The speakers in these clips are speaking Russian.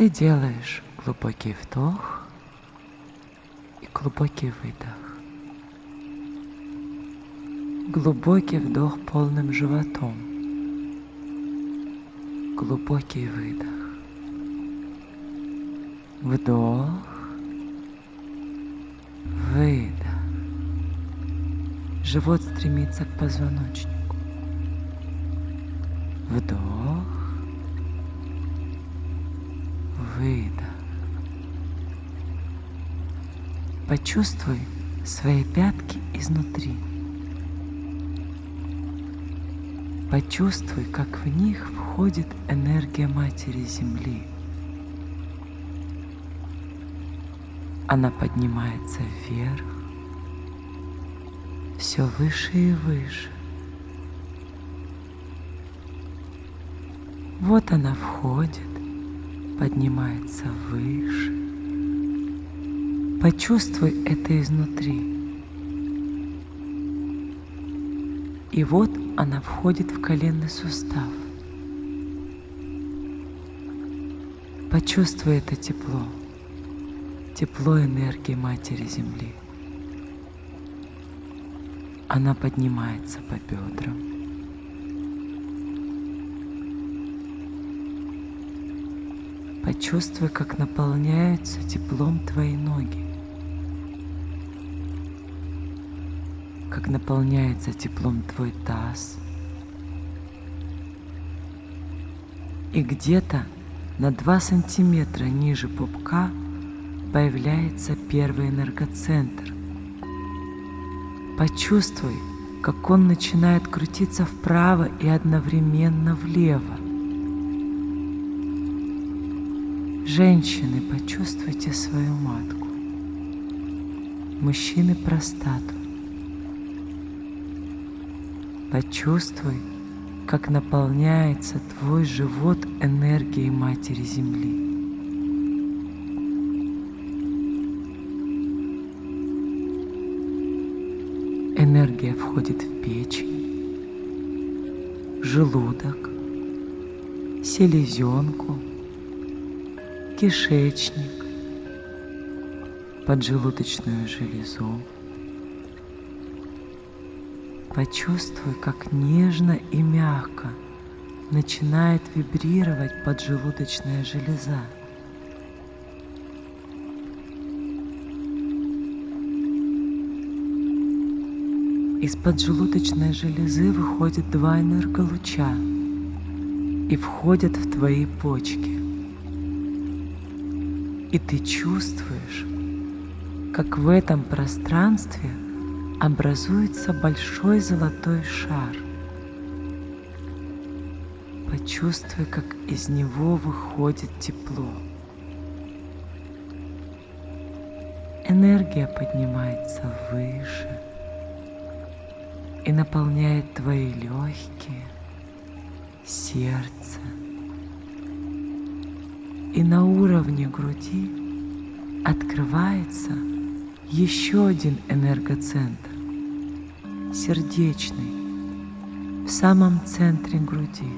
Ты делаешь глубокий вдох и глубокий выдох. Глубокий вдох полным животом. Глубокий выдох. Вдох. Выдох. Живот стремится к позвоночнику. Вдох. Почувствуй свои пятки изнутри. Почувствуй, как в них входит энергия Матери Земли. Она поднимается вверх, все выше и выше. Вот она входит, поднимается выше. Почувствуй это изнутри. И вот она входит в коленный сустав. Почувствуй это тепло, тепло энергии Матери Земли. Она поднимается по бедрам. Почувствуй, как наполняются теплом твои ноги. Как наполняется теплом твой таз. И где-то на 2 сантиметра ниже пупка появляется первый энергоцентр. Почувствуй, как он начинает крутиться вправо и одновременно влево. Женщины, почувствуйте свою матку. Мужчины простату. Почувствуй, как наполняется твой живот энергией Матери Земли. Энергия входит в печень, желудок, селезенку, кишечник, поджелудочную железу, Почувствуй, как нежно и мягко начинает вибрировать поджелудочная железа. Из поджелудочной железы выходят два энерголуча и входят в твои почки. И ты чувствуешь, как в этом пространстве – образуется большой золотой шар. Почувствуй, как из него выходит тепло. Энергия поднимается выше и наполняет твои легкие, сердце. И на уровне груди открывается еще один энергоцентр сердечный, в самом центре груди.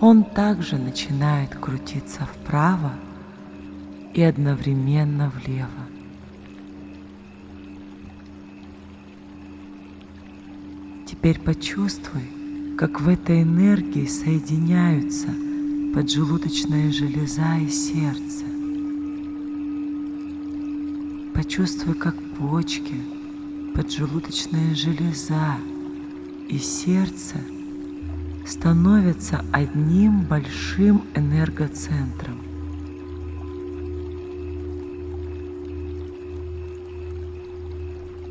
Он также начинает крутиться вправо и одновременно влево. Теперь почувствуй, как в этой энергии соединяются поджелудочная железа и сердце. Почувствуй, как почки, поджелудочная железа и сердце становятся одним большим энергоцентром.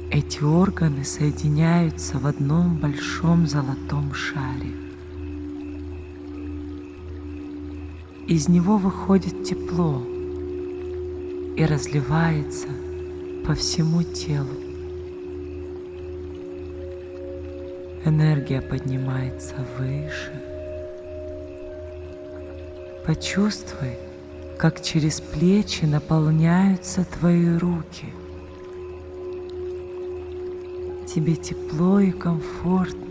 Эти органы соединяются в одном большом золотом шаре. Из него выходит тепло и разливается – по всему телу. Энергия поднимается выше. Почувствуй, как через плечи наполняются твои руки. Тебе тепло и комфортно.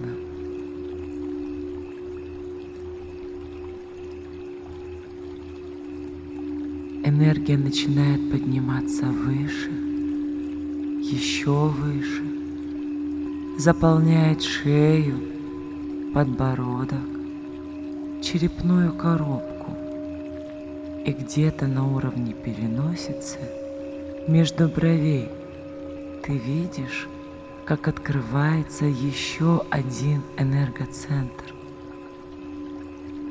Энергия начинает подниматься выше еще выше, заполняет шею, подбородок, черепную коробку и где-то на уровне переносицы между бровей ты видишь, как открывается еще один энергоцентр.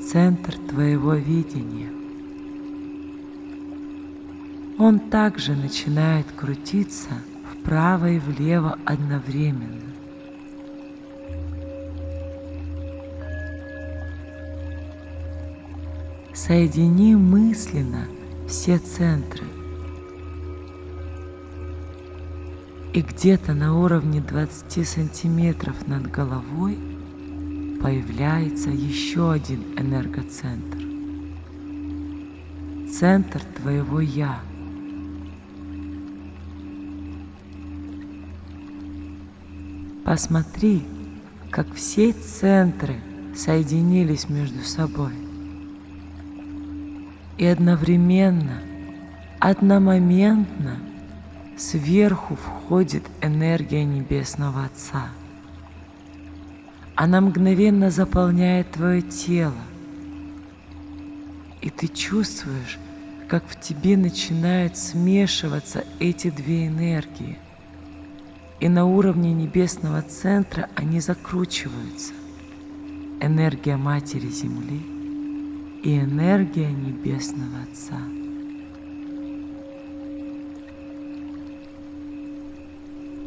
Центр твоего видения. Он также начинает крутиться вправо и влево одновременно. Соедини мысленно все центры – и где-то на уровне 20 сантиметров над головой появляется еще один энергоцентр. Центр твоего «Я». Посмотри, как все центры соединились между собой. И одновременно, одномоментно – Сверху входит энергия Небесного Отца. Она мгновенно заполняет твое тело. И ты чувствуешь, как в тебе начинают смешиваться эти две энергии. И на уровне небесного центра они закручиваются. Энергия Матери Земли и энергия Небесного Отца.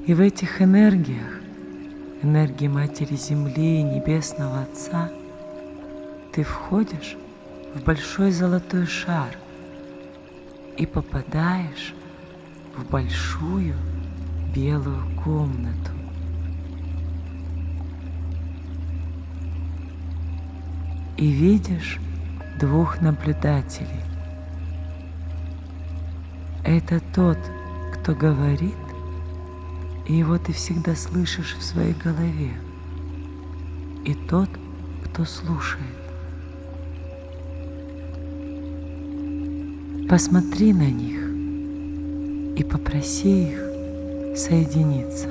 И в этих энергиях, энергии Матери Земли и Небесного Отца, ты входишь в большой золотой шар и попадаешь в большую белую комнату. И видишь двух наблюдателей. Это тот, кто говорит, и его ты всегда слышишь в своей голове. И тот, кто слушает. Посмотри на них и попроси их соединиться.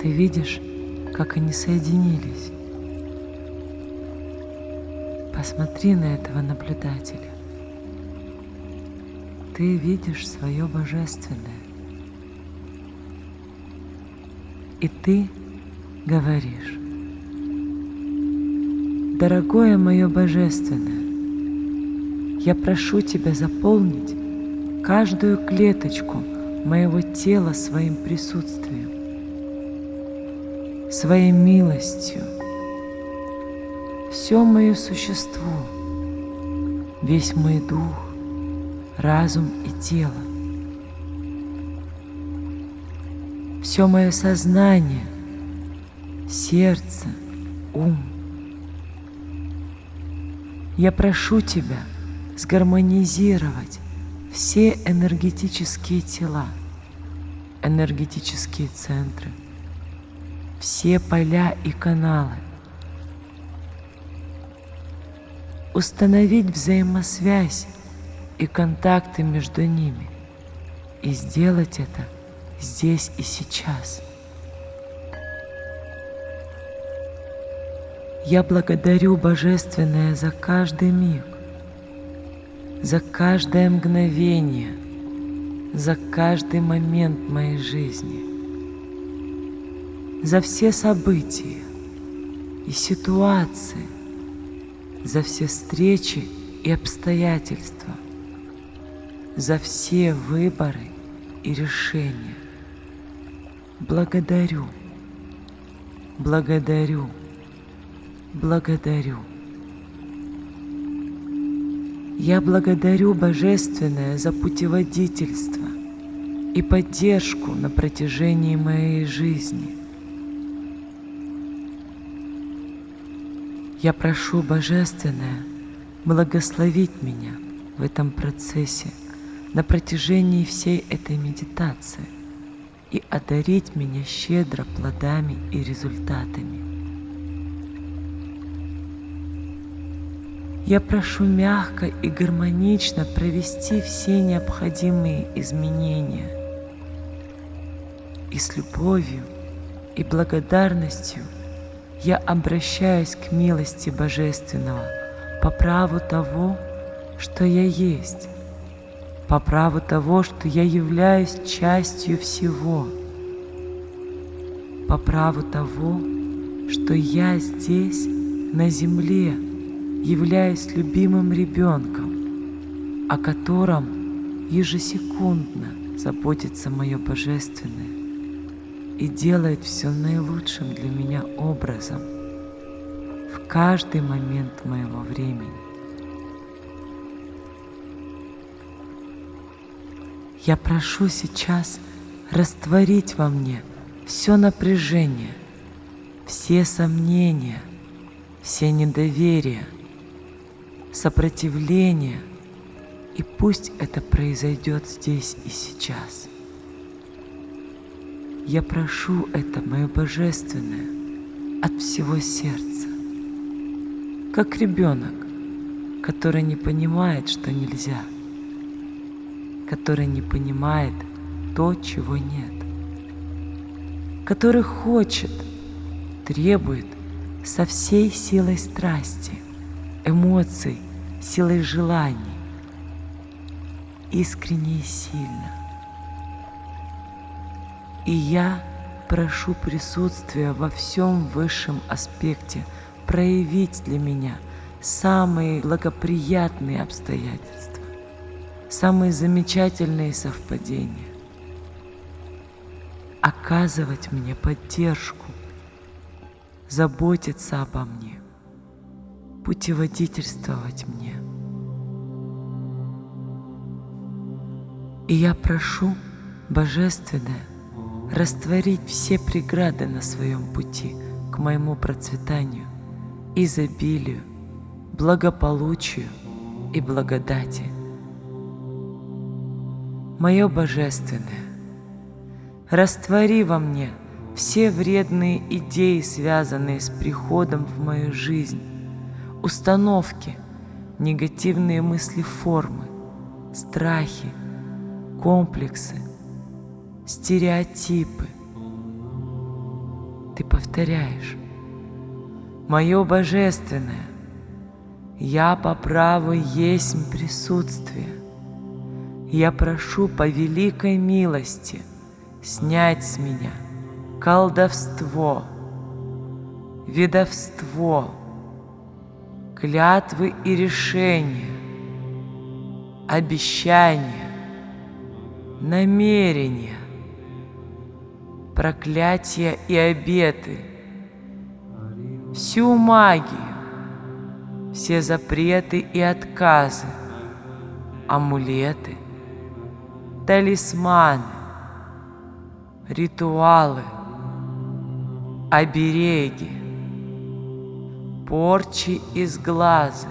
Ты видишь, как они соединились. Посмотри на этого наблюдателя ты видишь свое божественное. И ты говоришь, дорогое мое божественное, я прошу тебя заполнить каждую клеточку моего тела своим присутствием, своей милостью, все мое существо, весь мой дух, разум и тело. Все мое сознание, сердце, ум. Я прошу Тебя сгармонизировать все энергетические тела, энергетические центры, все поля и каналы, установить взаимосвязь и контакты между ними, и сделать это здесь и сейчас. Я благодарю Божественное за каждый миг, за каждое мгновение, за каждый момент моей жизни, за все события и ситуации, за все встречи и обстоятельства – за все выборы и решения. Благодарю, благодарю, благодарю. Я благодарю Божественное за путеводительство и поддержку на протяжении моей жизни. Я прошу Божественное благословить меня в этом процессе – на протяжении всей этой медитации и одарить меня щедро плодами и результатами. Я прошу мягко и гармонично провести все необходимые изменения. И с любовью и благодарностью я обращаюсь к милости Божественного по праву того, что я есть, по праву того, что я являюсь частью всего, по праву того, что я здесь, на земле, являюсь любимым ребенком, о котором ежесекундно заботится мое Божественное и делает все наилучшим для меня образом в каждый момент моего времени. Я прошу сейчас растворить во мне все напряжение, все сомнения, все недоверия, сопротивление, и пусть это произойдет здесь и сейчас. Я прошу это, мое божественное, от всего сердца, как ребенок, который не понимает, что нельзя, который не понимает то, чего нет, который хочет, требует со всей силой страсти, эмоций, силой желаний, искренне и сильно. И я прошу присутствия во всем высшем аспекте проявить для меня самые благоприятные обстоятельства, самые замечательные совпадения, оказывать мне поддержку, заботиться обо мне, путеводительствовать мне. И я прошу Божественное растворить все преграды на своем пути к моему процветанию, изобилию, благополучию и благодати. Мое Божественное, раствори во мне все вредные идеи, связанные с приходом в мою жизнь, установки, негативные мысли формы, страхи, комплексы – стереотипы. Ты повторяешь. Мое божественное, я по праву есть присутствие. Я прошу по великой милости снять с меня колдовство, ведовство, клятвы и решения, обещания, намерения, проклятия и обеты, всю магию, все запреты и отказы, амулеты, талисманы, ритуалы, обереги, порчи из глаза,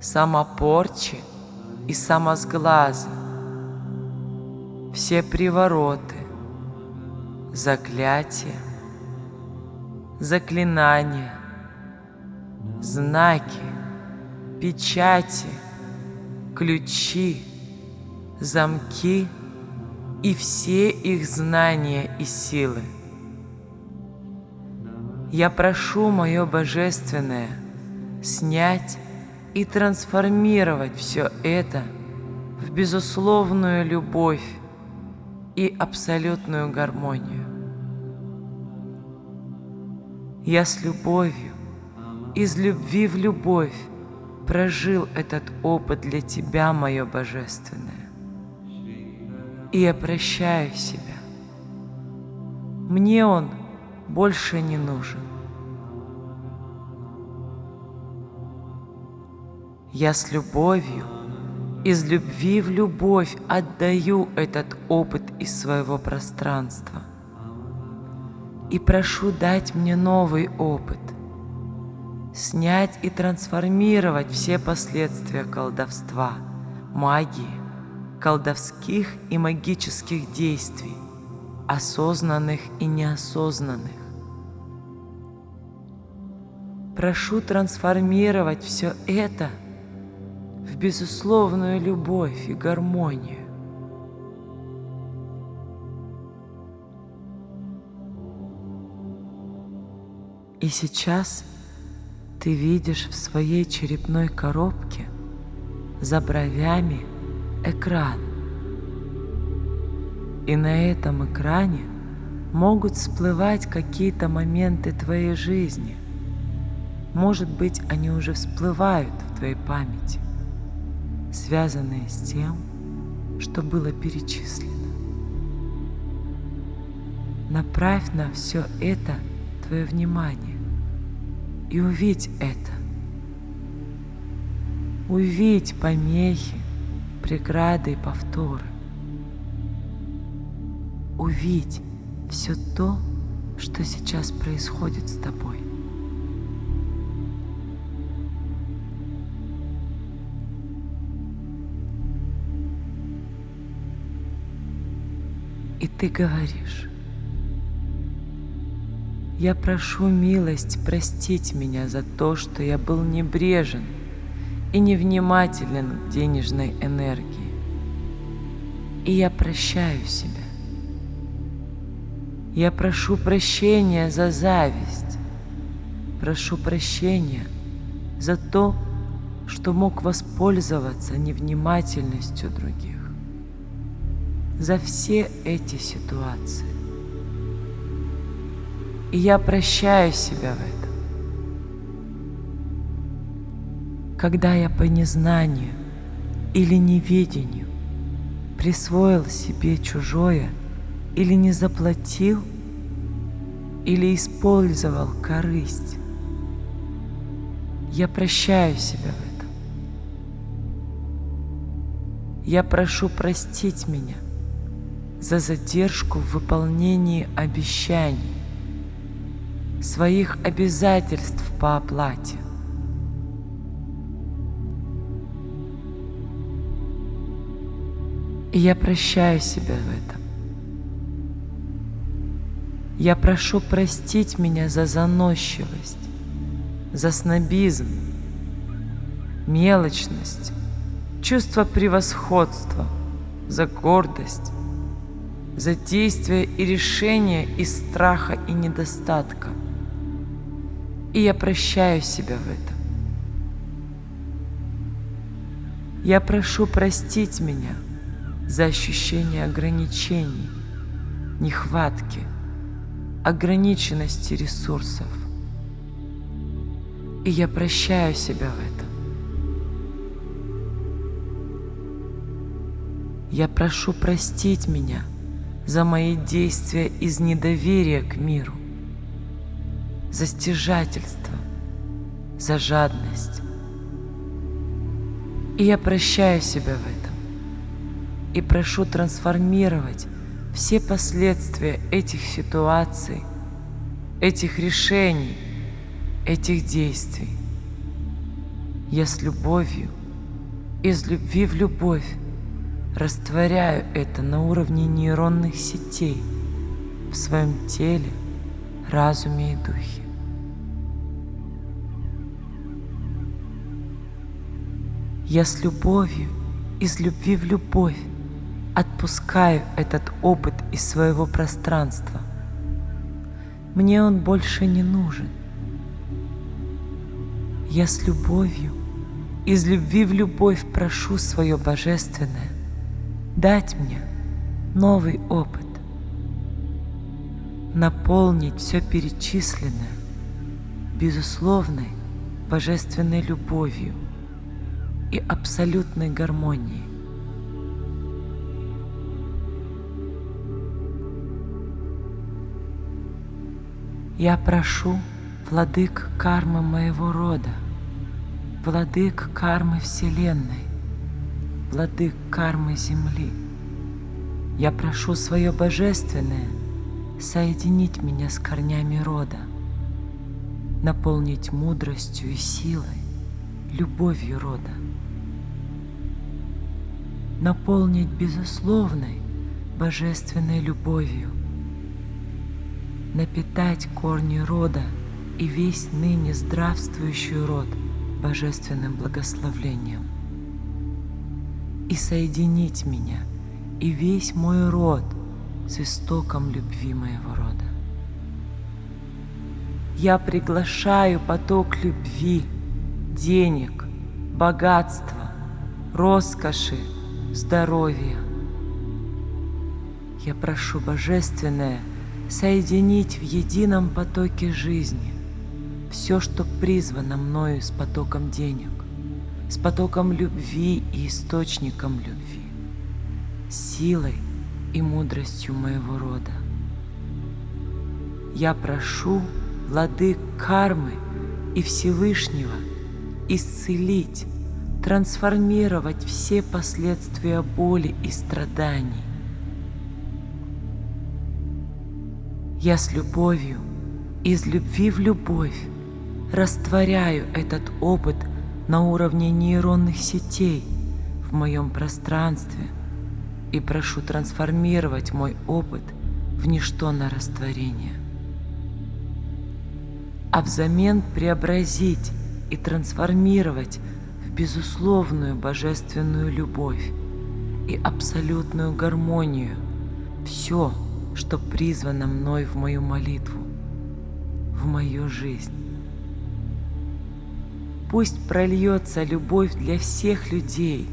самопорчи и самосглазы, все привороты, заклятия, заклинания, знаки, печати, ключи, замки и все их знания и силы. Я прошу мое Божественное снять и трансформировать все это в безусловную любовь и абсолютную гармонию. Я с любовью, из любви в любовь прожил этот опыт для Тебя, мое Божественное. И я прощаю себя. Мне он больше не нужен. Я с любовью из любви в любовь отдаю этот опыт из своего пространства. И прошу дать мне новый опыт, снять и трансформировать все последствия колдовства, магии, колдовских и магических действий, осознанных и неосознанных. прошу трансформировать все это в безусловную любовь и гармонию. И сейчас ты видишь в своей черепной коробке за бровями экран. И на этом экране могут всплывать какие-то моменты твоей жизни. Может быть, они уже всплывают в твоей памяти, связанные с тем, что было перечислено. Направь на все это твое внимание и увидь это. Увидь помехи, преграды и повторы. Увидь все то, что сейчас происходит с тобой. И ты говоришь, я прошу милость простить меня за то, что я был небрежен и невнимателен к денежной энергии. И я прощаю себя. Я прошу прощения за зависть. Прошу прощения за то, что мог воспользоваться невнимательностью других. За все эти ситуации. И я прощаю себя в этом. Когда я по незнанию или неведению присвоил себе чужое или не заплатил, или использовал корысть, я прощаю себя в этом. Я прошу простить меня за задержку в выполнении обещаний, своих обязательств по оплате. И я прощаю себя в этом. Я прошу простить меня за заносчивость, за снобизм, мелочность, чувство превосходства, за гордость, за действия и решения из страха и недостатка – и я прощаю себя в этом. Я прошу простить меня за ощущение ограничений, нехватки, ограниченности ресурсов. И я прощаю себя в этом. Я прошу простить меня за мои действия из недоверия к миру за стяжательство, за жадность. И я прощаю себя в этом и прошу трансформировать все последствия этих ситуаций, этих решений, этих действий. Я с любовью, из любви в любовь растворяю это на уровне нейронных сетей в своем теле, разуме и духе. Я с любовью, из любви в любовь отпускаю этот опыт из своего пространства. Мне он больше не нужен. Я с любовью, из любви в любовь прошу свое Божественное дать мне новый опыт наполнить все перечисленное безусловной божественной любовью и абсолютной гармонией. Я прошу владык кармы моего рода, владык кармы Вселенной, владык кармы Земли. Я прошу свое божественное соединить меня с корнями рода, наполнить мудростью и силой, любовью рода, наполнить безусловной божественной любовью, напитать корни рода и весь ныне здравствующий род божественным благословлением. И соединить меня и весь мой род с истоком любви моего рода. Я приглашаю поток любви, денег, богатства, роскоши, здоровья. Я прошу Божественное соединить в едином потоке жизни все, что призвано мною с потоком денег, с потоком любви и источником любви, силой и мудростью моего рода. Я прошу владык кармы и Всевышнего исцелить, трансформировать все последствия боли и страданий. Я с любовью, из любви в любовь растворяю этот опыт на уровне нейронных сетей в моем пространстве и прошу трансформировать мой опыт в ничто на растворение. А взамен преобразить и трансформировать в безусловную божественную любовь и абсолютную гармонию все, что призвано мной в мою молитву, в мою жизнь. Пусть прольется любовь для всех людей,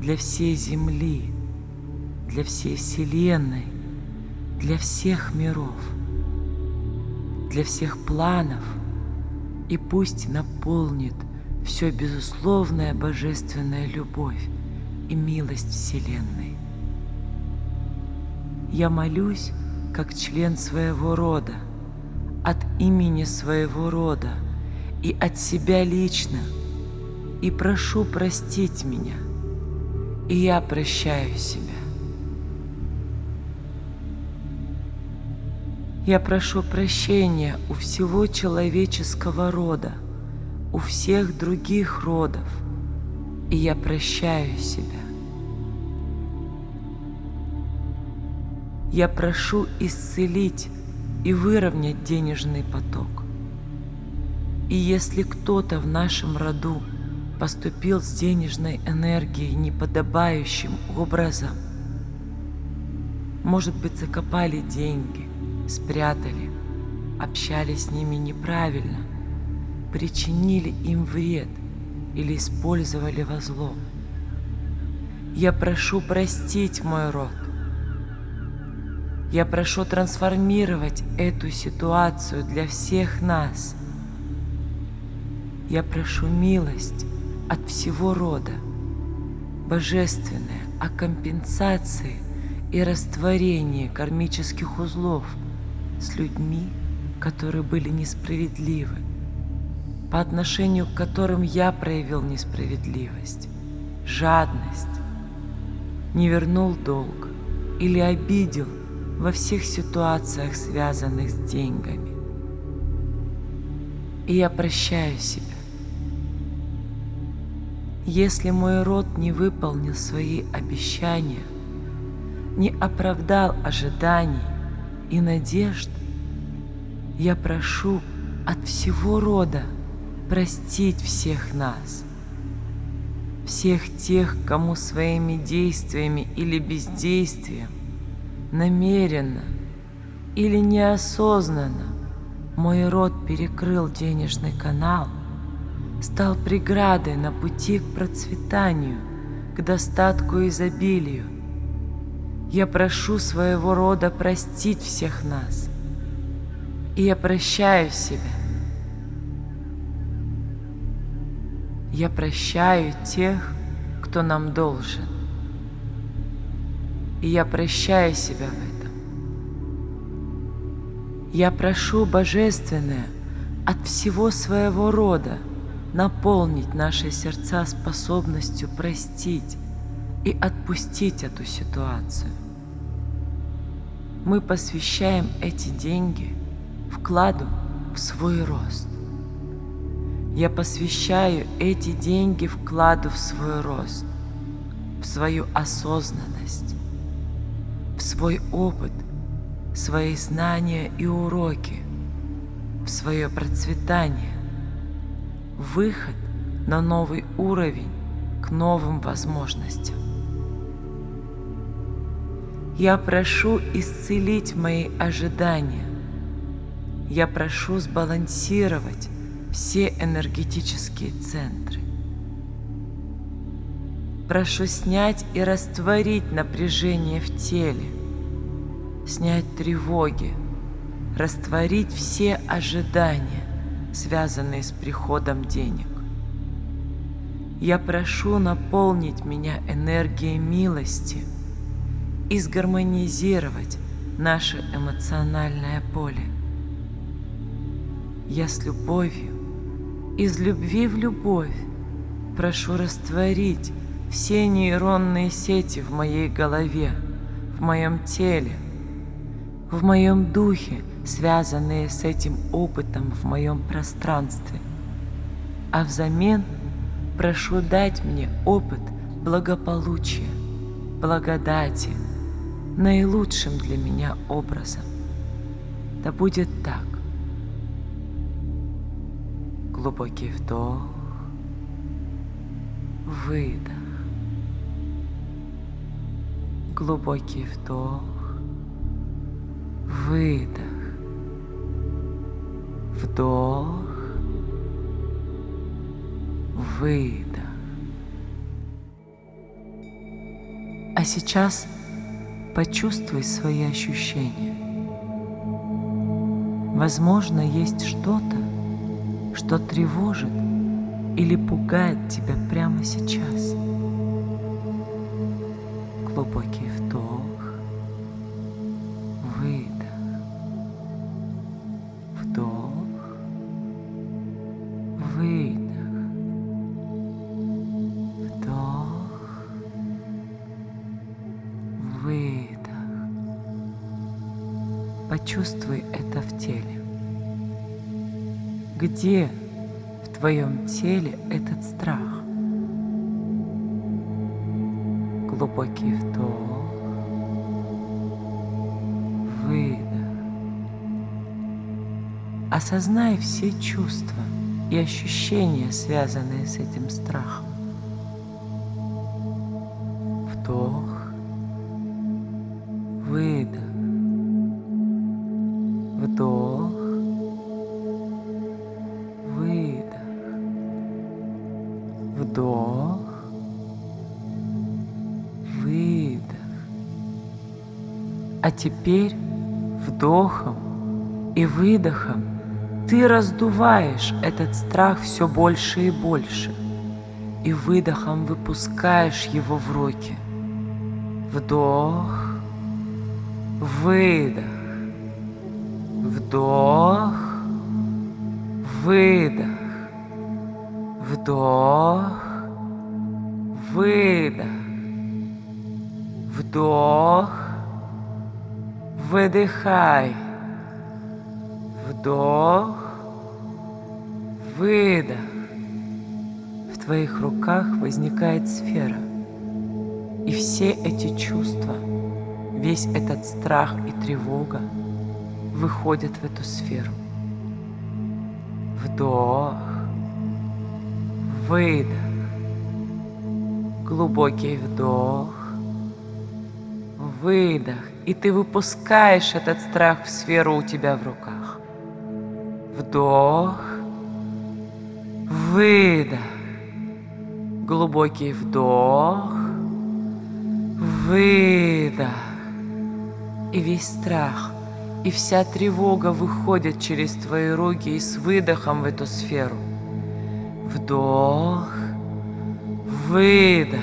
для всей земли, для всей вселенной, для всех миров, для всех планов, и пусть наполнит все безусловная божественная любовь и милость Вселенной. Я молюсь как член своего рода, от имени своего рода – и от себя лично, и прошу простить меня, и я прощаю себя. Я прошу прощения у всего человеческого рода, у всех других родов, и я прощаю себя. Я прошу исцелить и выровнять денежный поток. И если кто-то в нашем роду поступил с денежной энергией неподобающим образом, может быть, закопали деньги, спрятали, общались с ними неправильно, причинили им вред или использовали во зло. Я прошу простить мой род. Я прошу трансформировать эту ситуацию для всех нас – я прошу милость от всего рода, божественное о компенсации и растворении кармических узлов с людьми, которые были несправедливы, по отношению к которым я проявил несправедливость, жадность, не вернул долг или обидел во всех ситуациях, связанных с деньгами. И я прощаю себя если мой род не выполнил свои обещания, не оправдал ожиданий и надежд, я прошу от всего рода простить всех нас, всех тех, кому своими действиями или бездействием, намеренно или неосознанно мой род перекрыл денежный канал – стал преградой на пути к процветанию, к достатку и изобилию. Я прошу своего рода простить всех нас, и я прощаю себя. Я прощаю тех, кто нам должен, и я прощаю себя в этом. Я прошу Божественное от всего своего рода – наполнить наши сердца способностью простить и отпустить эту ситуацию. Мы посвящаем эти деньги вкладу в свой рост. Я посвящаю эти деньги вкладу в свой рост, в свою осознанность, в свой опыт, свои знания и уроки, в свое процветание, выход на новый уровень к новым возможностям. Я прошу исцелить мои ожидания. Я прошу сбалансировать все энергетические центры. Прошу снять и растворить напряжение в теле, снять тревоги, растворить все ожидания, связанные с приходом денег. Я прошу наполнить меня энергией милости и сгармонизировать наше эмоциональное поле. Я с любовью, из любви в любовь прошу растворить все нейронные сети в моей голове, в моем теле, в моем духе, связанные с этим опытом в моем пространстве. А взамен – прошу дать мне опыт благополучия, благодати, наилучшим для меня образом. Да будет так. Глубокий вдох, выдох. Глубокий вдох, выдох. Вдох, выдох. А сейчас почувствуй свои ощущения. Возможно, есть что-то, что тревожит или пугает тебя прямо сейчас. Глубокий Где в твоем теле этот страх? Глубокий вдох, выдох. Осознай все чувства и ощущения, связанные с этим страхом. Вдох, теперь вдохом и выдохом ты раздуваешь этот страх все больше и больше, и выдохом выпускаешь его в руки. Вдох, выдох. Вдох, выдох, вдох, выдох, вдох, выдыхай, вдох, выдох. В твоих руках возникает сфера, и все эти чувства, весь этот страх и тревога – выходят в эту сферу. Вдох, выдох, глубокий вдох, выдох, и ты выпускаешь этот страх в сферу у тебя в руках. Вдох, выдох, глубокий вдох, выдох, и весь страх – и вся тревога выходит через твои руки и с выдохом в эту сферу. Вдох, выдох,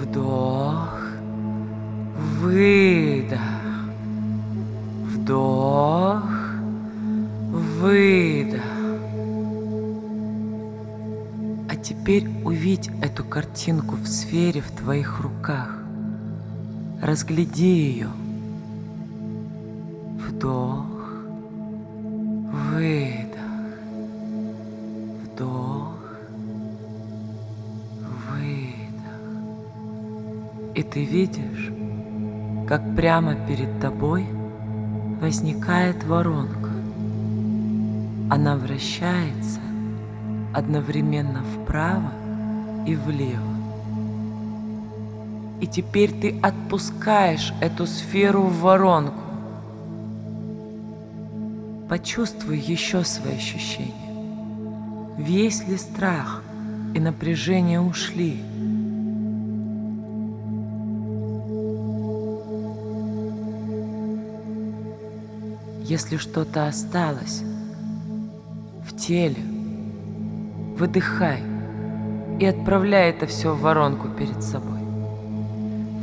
вдох, выдох, вдох, выдох. А теперь увидь эту картинку в сфере в твоих руках. Разгляди ее – Вдох, выдох, вдох, выдох. И ты видишь, как прямо перед тобой возникает воронка, она вращается одновременно вправо и влево. И теперь ты отпускаешь эту сферу в воронку. Почувствуй еще свои ощущения. Весь ли страх и напряжение ушли? Если что-то осталось. В теле, выдыхай. И отправляй это все в воронку перед собой.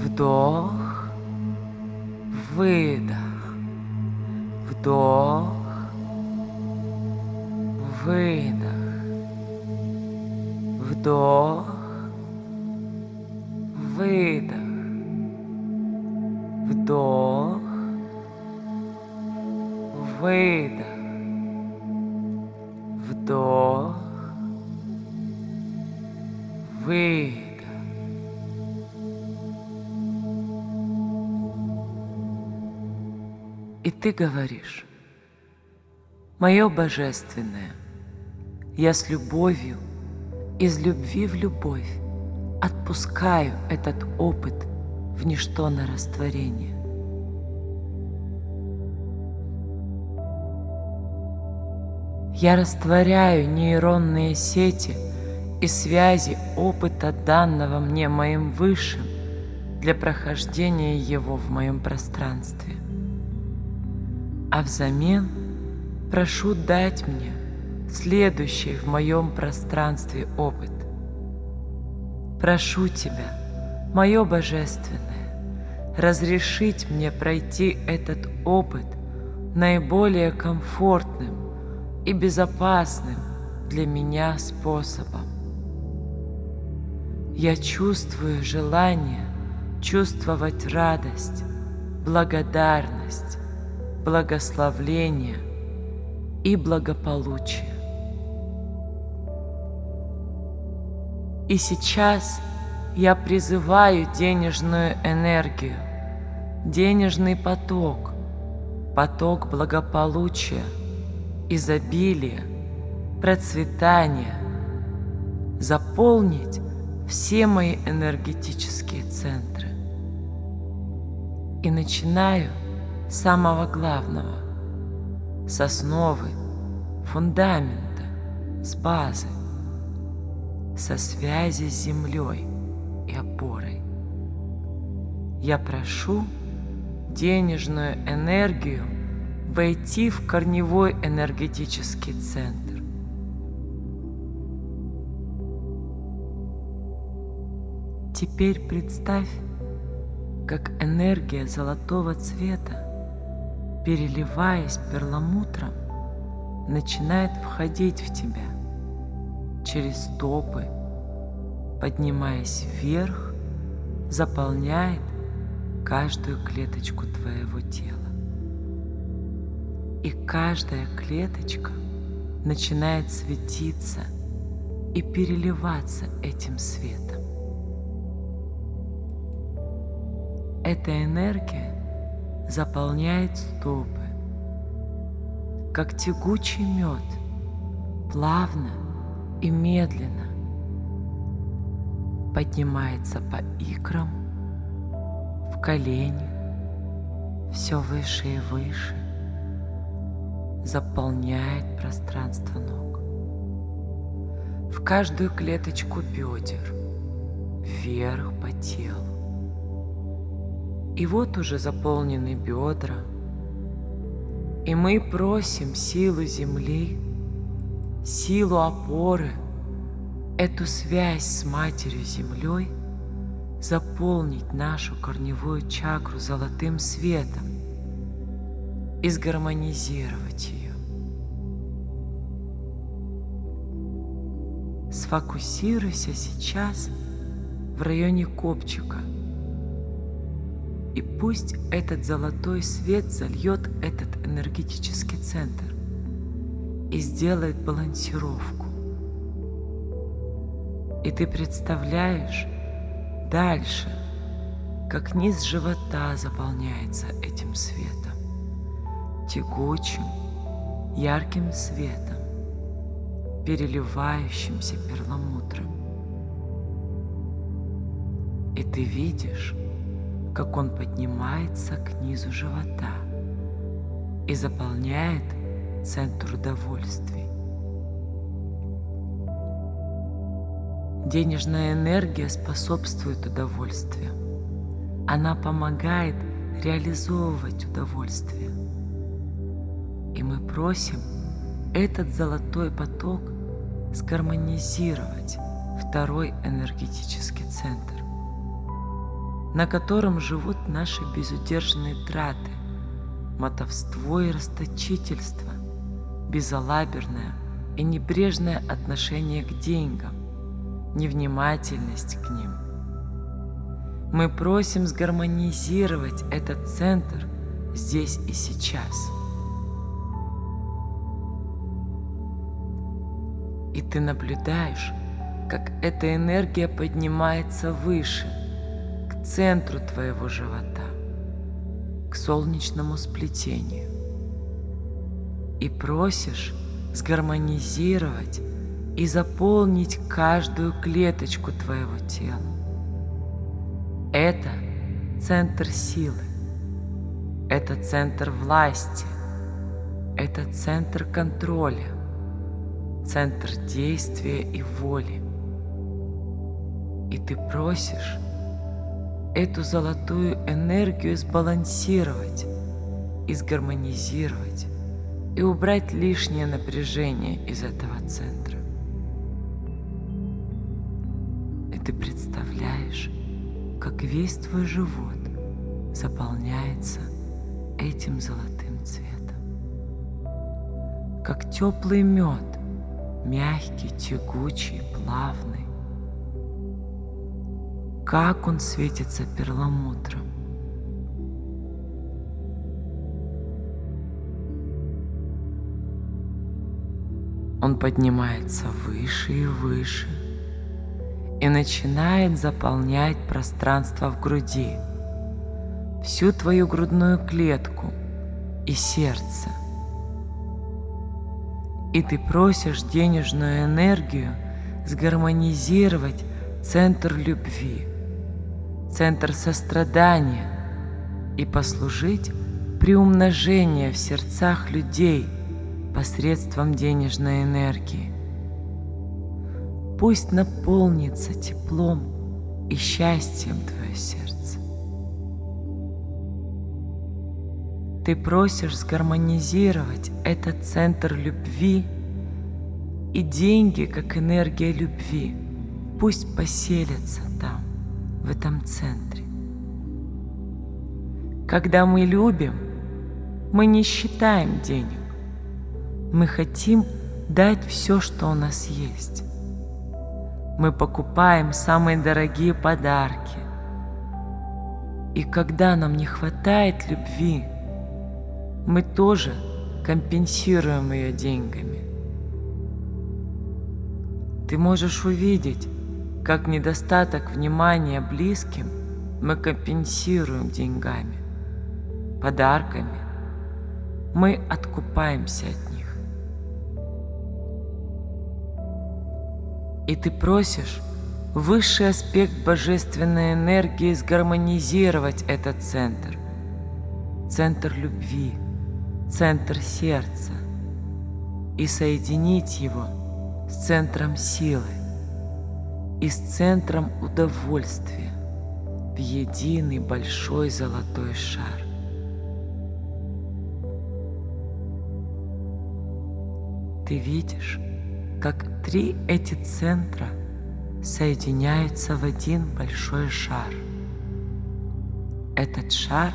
Вдох, выдох, вдох, выдох, вдох, выдох, вдох, выдох, вдох, выдох. И ты говоришь, мое божественное, я с любовью, из любви в любовь отпускаю этот опыт в ничто на растворение. Я растворяю нейронные сети и связи опыта, данного мне моим Высшим, для прохождения его в моем пространстве. А взамен прошу дать мне следующий в моем пространстве опыт. Прошу Тебя, мое Божественное, разрешить мне пройти этот опыт наиболее комфортным и безопасным для меня способом. Я чувствую желание чувствовать радость, благодарность, благословление и благополучие. И сейчас я призываю денежную энергию, денежный поток, поток благополучия, изобилия, процветания, заполнить все мои энергетические центры. И начинаю с самого главного, с основы, фундамента, с базы – со связи с землей и опорой. Я прошу денежную энергию войти в корневой энергетический центр. Теперь представь, как энергия золотого цвета, переливаясь перламутром, начинает входить в тебя – через стопы, поднимаясь вверх, заполняет каждую клеточку твоего тела. И каждая клеточка начинает светиться и переливаться этим светом. Эта энергия заполняет стопы, как тягучий мед, плавно и медленно поднимается по икрам, в колени, все выше и выше, заполняет пространство ног. В каждую клеточку бедер, вверх по телу. И вот уже заполнены бедра, и мы просим силу земли силу опоры, эту связь с Матерью Землей, заполнить нашу корневую чакру золотым светом и сгармонизировать ее. Сфокусируйся сейчас в районе копчика, и пусть этот золотой свет зальет этот энергетический центр и сделает балансировку. И ты представляешь дальше, как низ живота заполняется этим светом, тягучим, ярким светом, переливающимся перламутром. И ты видишь, как он поднимается к низу живота и заполняет центр удовольствий. Денежная энергия способствует удовольствию. Она помогает реализовывать удовольствие. И мы просим этот золотой поток сгармонизировать второй энергетический центр на котором живут наши безудержные траты, мотовство и расточительство, безалаберное и небрежное отношение к деньгам, невнимательность к ним. Мы просим сгармонизировать этот центр здесь и сейчас. И ты наблюдаешь, как эта энергия поднимается выше – центру твоего живота, к солнечному сплетению. И просишь сгармонизировать и заполнить каждую клеточку твоего тела. Это центр силы, это центр власти, это центр контроля, центр действия и воли. И ты просишь эту золотую энергию сбалансировать и сгармонизировать и убрать лишнее напряжение из этого центра. И ты представляешь, как весь твой живот заполняется этим золотым цветом. Как теплый мед, мягкий, тягучий, плавный, как он светится перламутром. Он поднимается выше и выше и начинает заполнять пространство в груди, всю твою грудную клетку и сердце. И ты просишь денежную энергию сгармонизировать центр любви – центр сострадания и послужить приумножению в сердцах людей посредством денежной энергии. Пусть наполнится теплом и счастьем твое сердце. Ты просишь сгармонизировать этот центр любви и деньги, как энергия любви, пусть поселятся там в этом центре. Когда мы любим, мы не считаем денег. Мы хотим дать все, что у нас есть. Мы покупаем самые дорогие подарки. И когда нам не хватает любви, мы тоже компенсируем ее деньгами. Ты можешь увидеть, как недостаток внимания близким мы компенсируем деньгами, подарками. Мы откупаемся от них. И ты просишь высший аспект божественной энергии сгармонизировать этот центр. Центр любви, центр сердца. И соединить его с центром силы и с центром удовольствия в единый большой золотой шар. Ты видишь, как три эти центра соединяются в один большой шар. Этот шар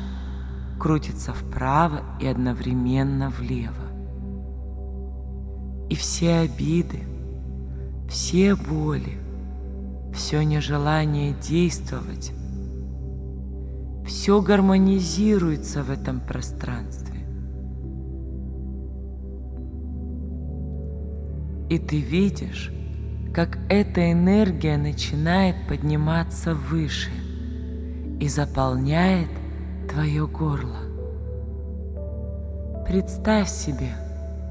крутится вправо и одновременно влево. И все обиды, все боли, все нежелание действовать, все гармонизируется в этом пространстве. И ты видишь, как эта энергия начинает подниматься выше и заполняет твое горло. Представь себе,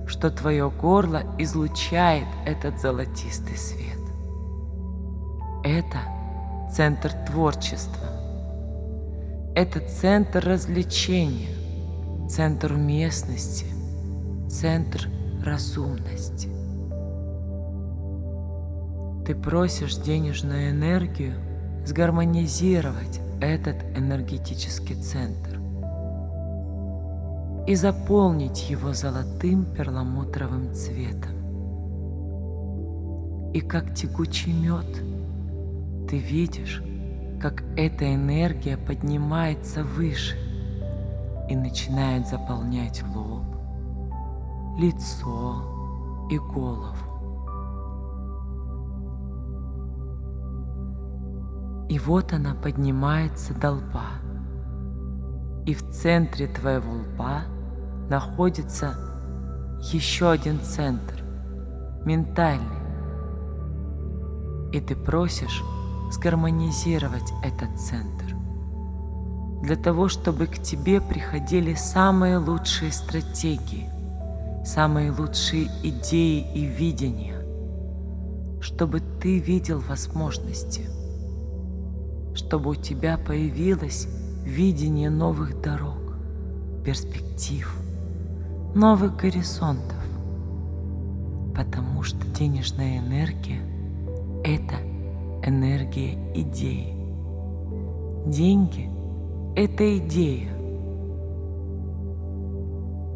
что твое горло излучает этот золотистый свет. Это центр творчества. Это центр развлечения, центр уместности, центр разумности. Ты просишь денежную энергию сгармонизировать этот энергетический центр и заполнить его золотым перламутровым цветом. И как тягучий мед ты видишь, как эта энергия поднимается выше и начинает заполнять лоб, лицо и голову. И вот она поднимается до лба. И в центре твоего лба находится еще один центр, ментальный. И ты просишь сгармонизировать этот центр. Для того, чтобы к тебе приходили самые лучшие стратегии, самые лучшие идеи и видения, чтобы ты видел возможности – чтобы у тебя появилось видение новых дорог, перспектив, новых горизонтов. Потому что денежная энергия – это энергия идеи. Деньги – это идея.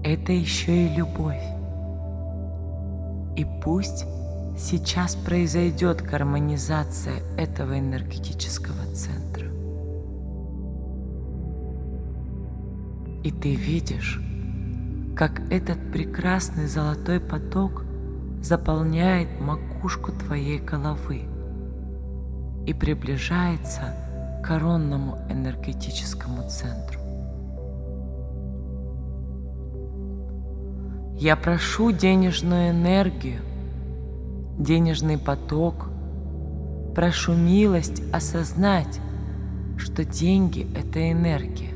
Это еще и любовь. И пусть Сейчас произойдет гармонизация этого энергетического центра. И ты видишь, как этот прекрасный золотой поток заполняет макушку твоей головы и приближается к коронному энергетическому центру. Я прошу денежную энергию денежный поток. Прошу милость осознать, что деньги – это энергия.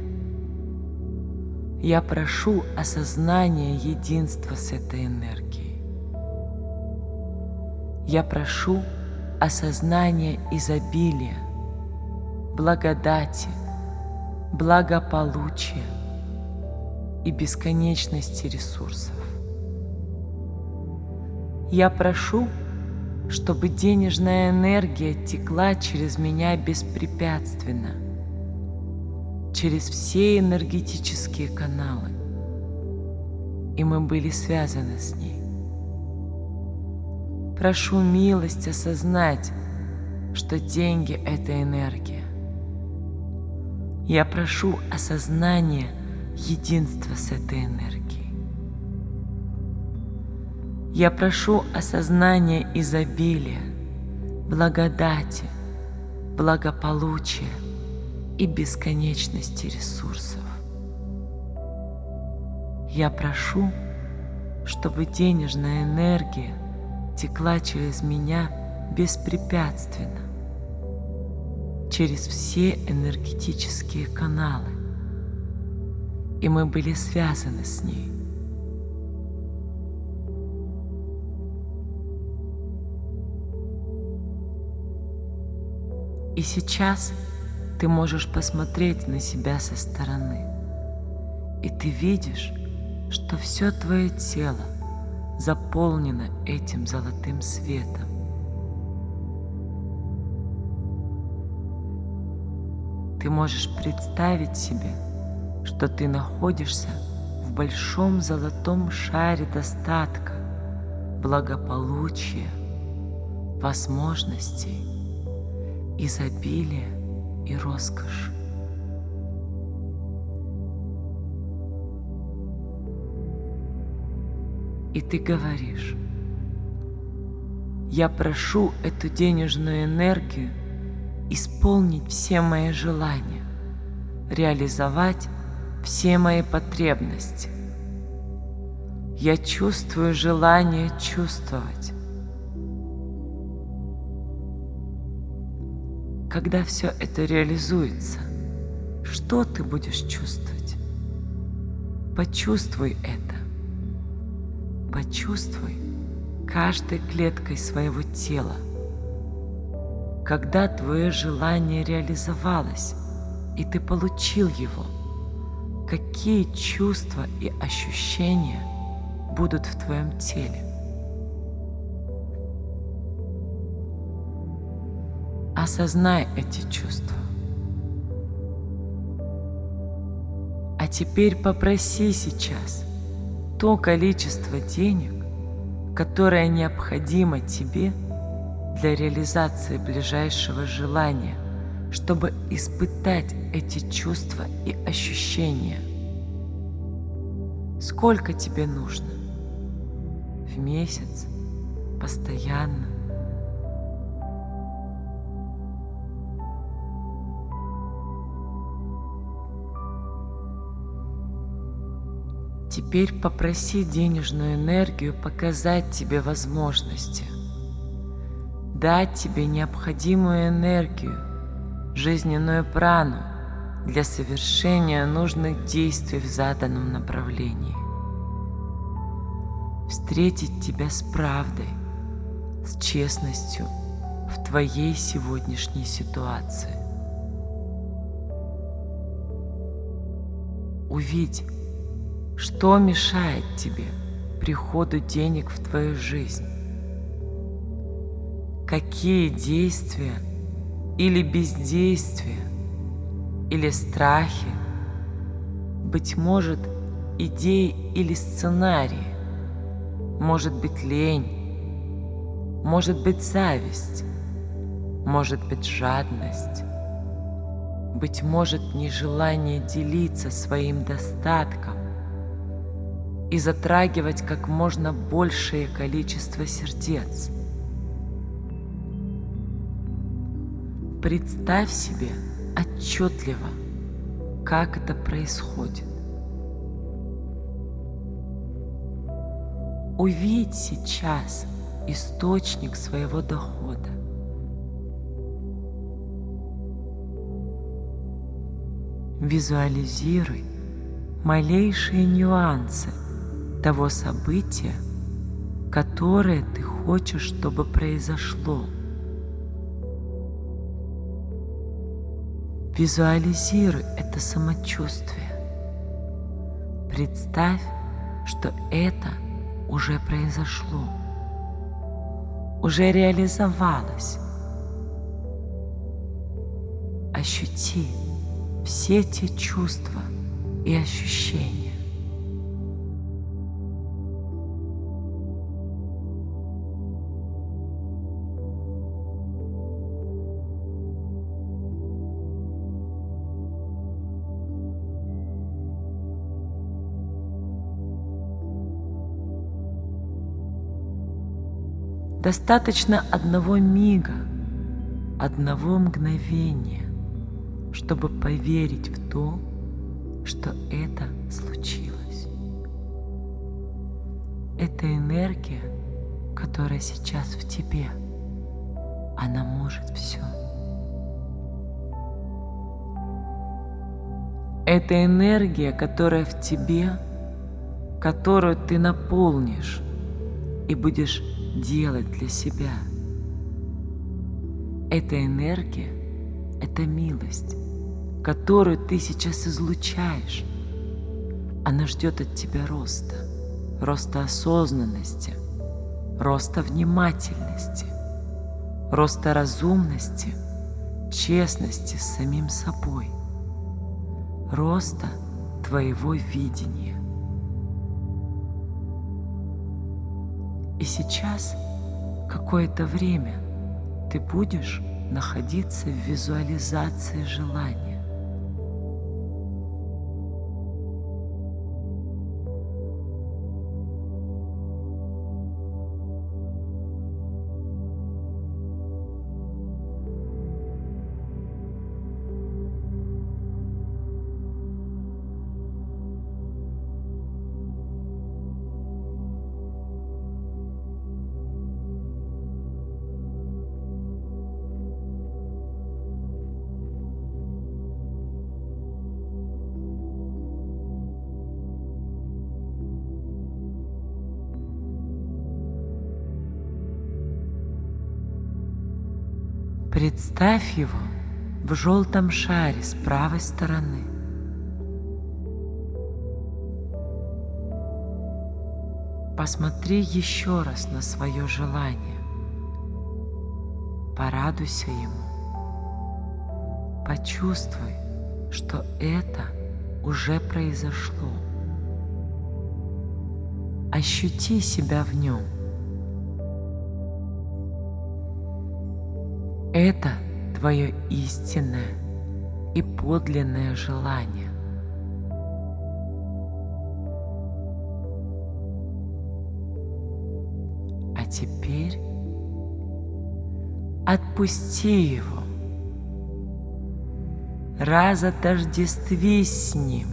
Я прошу осознания единства с этой энергией. Я прошу осознания изобилия, благодати, благополучия и бесконечности ресурсов. Я прошу чтобы денежная энергия текла через меня беспрепятственно, через все энергетические каналы, и мы были связаны с ней. Прошу милость осознать, что деньги — это энергия. Я прошу осознания единства с этой энергией. Я прошу осознания изобилия, благодати, благополучия и бесконечности ресурсов. Я прошу, чтобы денежная энергия текла через меня беспрепятственно, через все энергетические каналы, и мы были связаны с ней. И сейчас ты можешь посмотреть на себя со стороны. И ты видишь, что все твое тело заполнено этим золотым светом. Ты можешь представить себе, что ты находишься в большом золотом шаре достатка, благополучия, возможностей изобилие и роскошь. И ты говоришь, я прошу эту денежную энергию исполнить все мои желания, реализовать все мои потребности. Я чувствую желание чувствовать. Когда все это реализуется, что ты будешь чувствовать? Почувствуй это. Почувствуй каждой клеткой своего тела, когда твое желание реализовалось, и ты получил его, какие чувства и ощущения будут в твоем теле. Осознай эти чувства. А теперь попроси сейчас то количество денег, которое необходимо тебе для реализации ближайшего желания, чтобы испытать эти чувства и ощущения. Сколько тебе нужно? В месяц? Постоянно? Теперь попроси денежную энергию показать тебе возможности, дать тебе необходимую энергию, жизненную прану для совершения нужных действий в заданном направлении. Встретить тебя с правдой, с честностью в твоей сегодняшней ситуации. Увидь, что мешает тебе приходу денег в твою жизнь? Какие действия или бездействия, или страхи, быть может, идеи или сценарии, может быть лень, может быть зависть, может быть жадность, быть может нежелание делиться своим достатком, и затрагивать как можно большее количество сердец. Представь себе отчетливо, как это происходит. Увидь сейчас источник своего дохода. Визуализируй малейшие нюансы – того события, которое ты хочешь, чтобы произошло. Визуализируй это самочувствие. Представь, что это уже произошло, уже реализовалось. Ощути все те чувства и ощущения. Достаточно одного мига, одного мгновения, чтобы поверить в то, что это случилось. Эта энергия, которая сейчас в тебе, она может все. Это энергия, которая в тебе, которую ты наполнишь и будешь делать для себя. Эта энергия — это милость, которую ты сейчас излучаешь. Она ждет от тебя роста, роста осознанности, роста внимательности, роста разумности, честности с самим собой, роста твоего видения. И сейчас какое-то время ты будешь находиться в визуализации желания. Представь его в желтом шаре с правой стороны. Посмотри еще раз на свое желание. Порадуйся ему. Почувствуй, что это уже произошло. Ощути себя в нем. Это твое истинное и подлинное желание. А теперь отпусти его. Разотождествись с ним.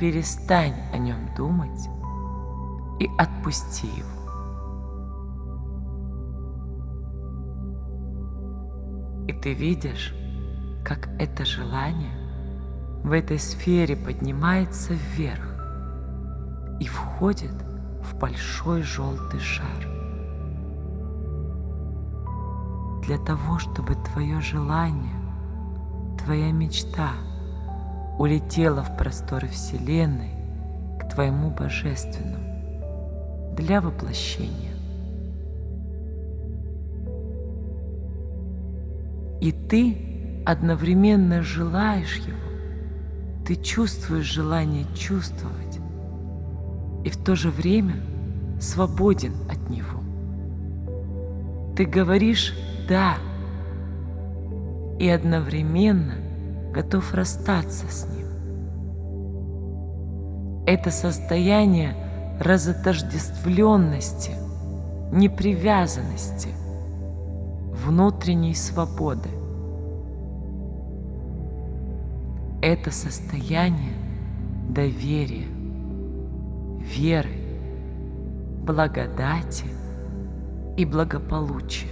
Перестань о нем думать и отпусти его. Ты видишь, как это желание в этой сфере поднимается вверх и входит в большой желтый шар. Для того, чтобы твое желание, твоя мечта улетела в просторы Вселенной к твоему Божественному для воплощения. И ты одновременно желаешь его, ты чувствуешь желание чувствовать, и в то же время свободен от него. Ты говоришь «да» и одновременно готов расстаться с ним. Это состояние разотождествленности, непривязанности, внутренней свободы. Это состояние доверия веры, благодати и благополучия.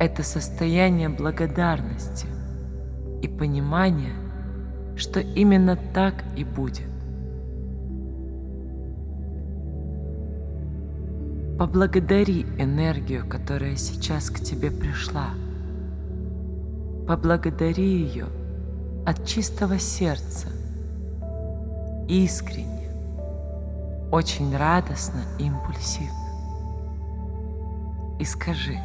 Это состояние благодарности и понимания, что именно так и будет. Поблагодари энергию, которая сейчас к тебе пришла. Поблагодари ее – от чистого сердца, искренне, очень радостно и импульсивно. И скажи,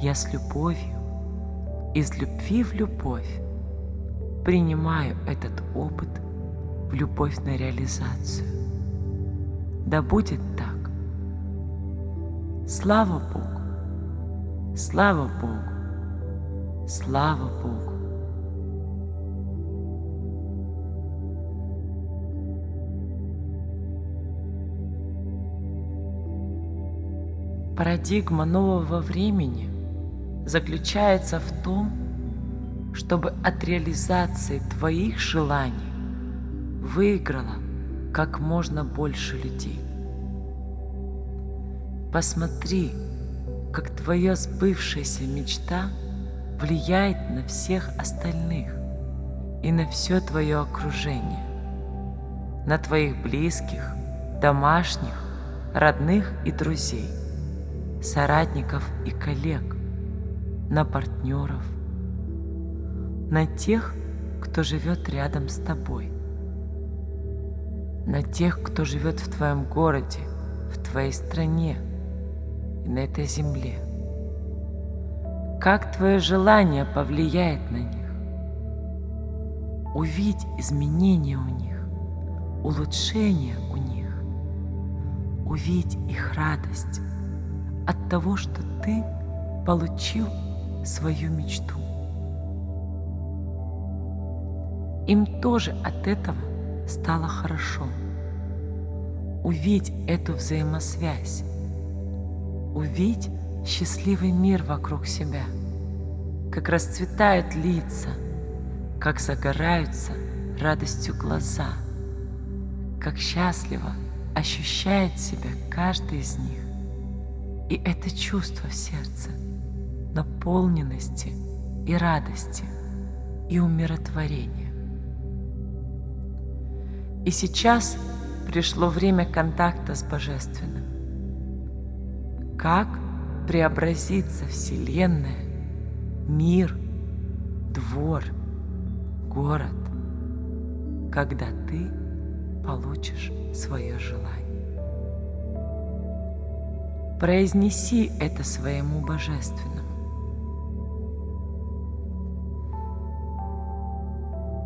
я с любовью, из любви в любовь принимаю этот опыт в любовь на реализацию. Да будет так. Слава Богу! Слава Богу! Слава Богу! Парадигма нового времени заключается в том, чтобы от реализации твоих желаний выиграло как можно больше людей. Посмотри, как твоя сбывшаяся мечта влияет на всех остальных и на все твое окружение, на твоих близких, домашних, родных и друзей соратников и коллег, на партнеров, на тех, кто живет рядом с тобой, на тех, кто живет в твоем городе, в твоей стране на этой земле. Как твое желание повлияет на них? Увидь изменения у них, улучшения у них, увидь их радость, от того, что ты получил свою мечту. Им тоже от этого стало хорошо. Увидь эту взаимосвязь. Увидь счастливый мир вокруг себя, как расцветают лица, как загораются радостью глаза, как счастливо ощущает себя каждый из них. И это чувство в сердце наполненности и радости и умиротворения. И сейчас пришло время контакта с Божественным. Как преобразится Вселенная, мир, двор, город, когда ты получишь свое желание. Произнеси это своему Божественному.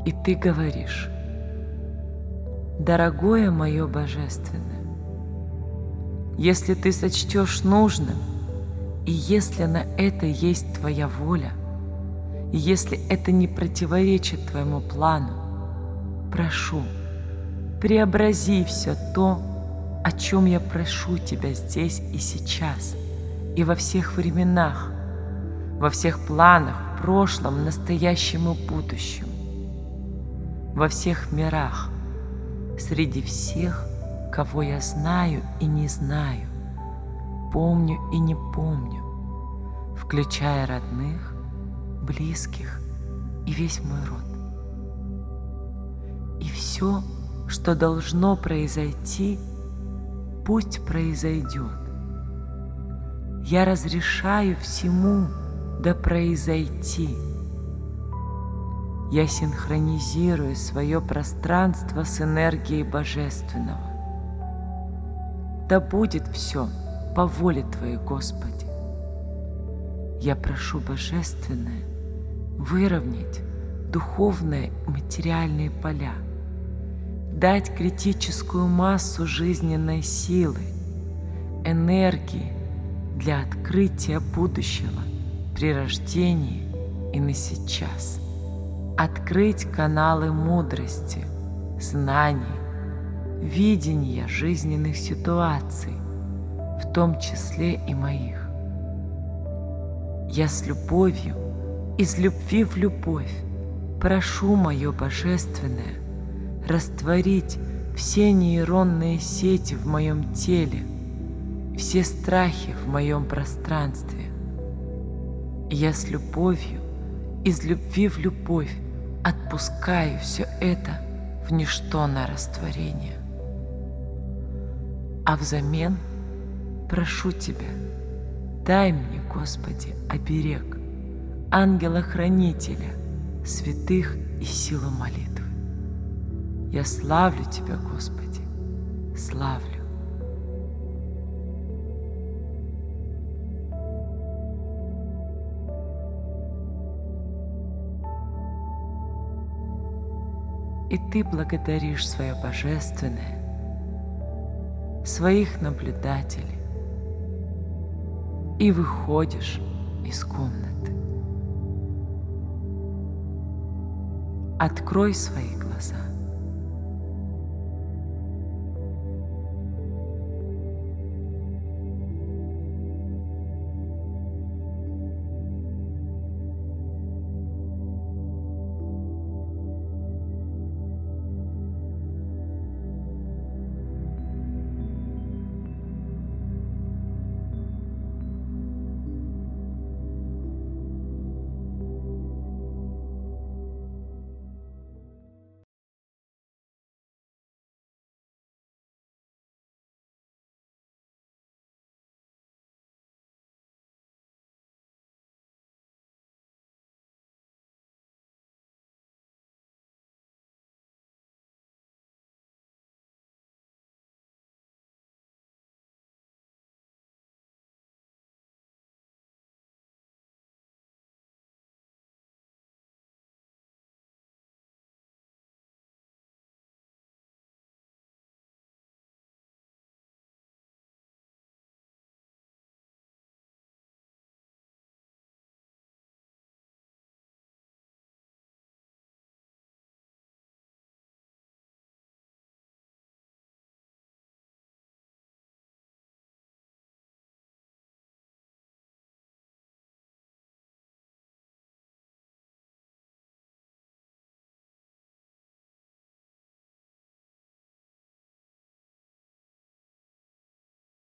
И ты говоришь, дорогое мое Божественное, если ты сочтешь нужным, и если на это есть твоя воля, и если это не противоречит твоему плану, прошу, преобрази все то, о чем я прошу Тебя здесь и сейчас, и во всех временах, во всех планах, в прошлом, настоящем и будущем, во всех мирах, среди всех, кого я знаю и не знаю, помню и не помню, включая родных, близких и весь мой род. И все, что должно произойти – пусть произойдет. Я разрешаю всему да произойти. Я синхронизирую свое пространство с энергией Божественного. Да будет все по воле Твоей, Господи. Я прошу Божественное выровнять духовные и материальные поля – дать критическую массу жизненной силы, энергии для открытия будущего при рождении и на сейчас. Открыть каналы мудрости, знаний, видения жизненных ситуаций, в том числе и моих. Я с любовью, из любви в любовь прошу мое Божественное растворить все нейронные сети в моем теле, все страхи в моем пространстве. я с любовью, из любви в любовь отпускаю все это в ничто на растворение. А взамен прошу Тебя, дай мне, Господи, оберег, ангела-хранителя, святых и силы молитвы. Я славлю Тебя, Господи, славлю. И ты благодаришь свое Божественное, своих наблюдателей, и выходишь из комнаты. Открой свои глаза –